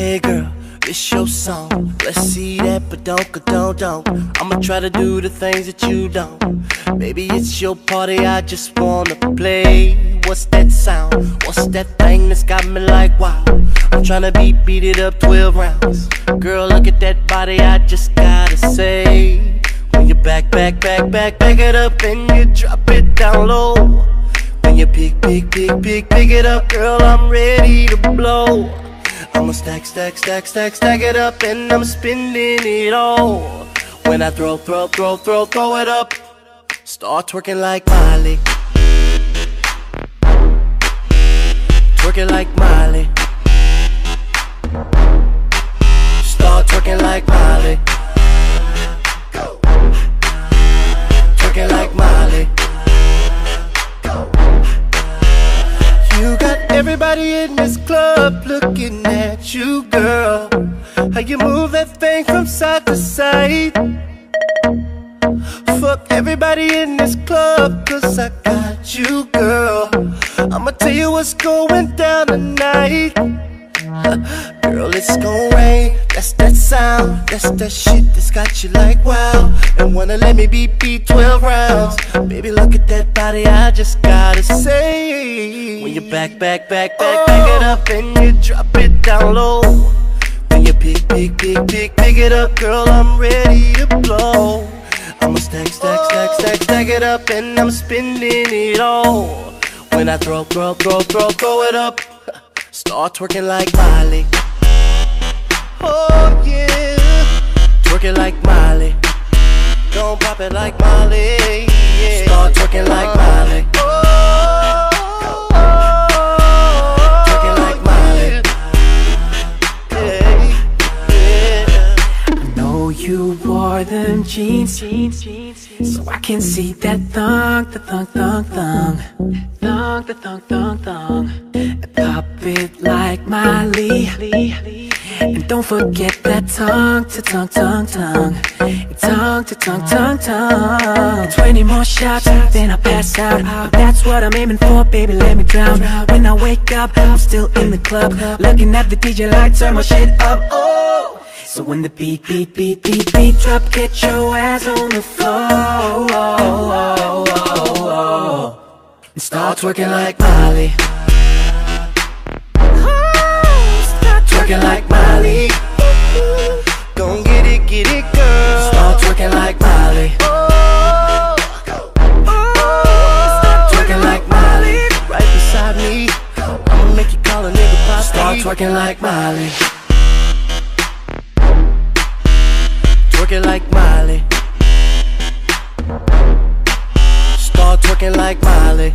Hey girl, this your song. Let's see that, but don't, don't, don't. I'ma try to do the things that you don't. Baby, it's your party, I just wanna play. What's that sound? What's that thing that's got me like wow? I'm tryna beat, beat it up 12 rounds. Girl, look at that body, I just gotta say. When you back, back, back, back, back it up and you drop it down low. When you pick, pick, pick, pick, pick it up, girl, I'm ready to blow. I'ma stack, stack, stack, stack, stack it up and I'm spending it all. When I throw, throw, throw, throw, throw it up, start twerking like Miley. Twerking like Miley. Start twerking like Miley. Everybody in this club looking at you, girl. How you move that thing from side to side. Fuck everybody in this club, cause I got you, girl. I'ma tell you what's going down tonight. Girl, it's gon' rain. That's that sound. That's that shit that's got you like wow. And wanna let me beat beat 12 rounds. Baby, look at that body. I just gotta say. When you back, back, back, back, oh. back it up and you drop it down low. When you pick, pick, pick, pick, pick it up, girl, I'm ready to blow. I'ma stack, stack, stack, stack, stack it up and I'm spending it all. When I throw, throw, throw, throw, throw it up. Start twerking like Miley. Oh twerking like Miley. Don't pop it like Miley. Yeah. Start twerking like Miley. Oh, oh like oh, Miley. Yeah, yeah. know you wore them jeans, jeans, jeans, so I can see that thong, the thong, thong, thong, thong, the thong, thong, thong. And pop it like Miley, and don't forget that tongue to tongue, tongue, tongue, tongue to tongue, tongue, tongue. Twenty more shots, then I pass out. But that's what I'm aiming for, baby. Let me drown. When I wake up, I'm still in the club, looking at the DJ like turn my shit up. Oh. So when the beat, beat, beat, beat, beat drop, get your ass on the floor and start twerking like Miley. Twerking like Molly. Twerking like Molly. Start twerking like Miley.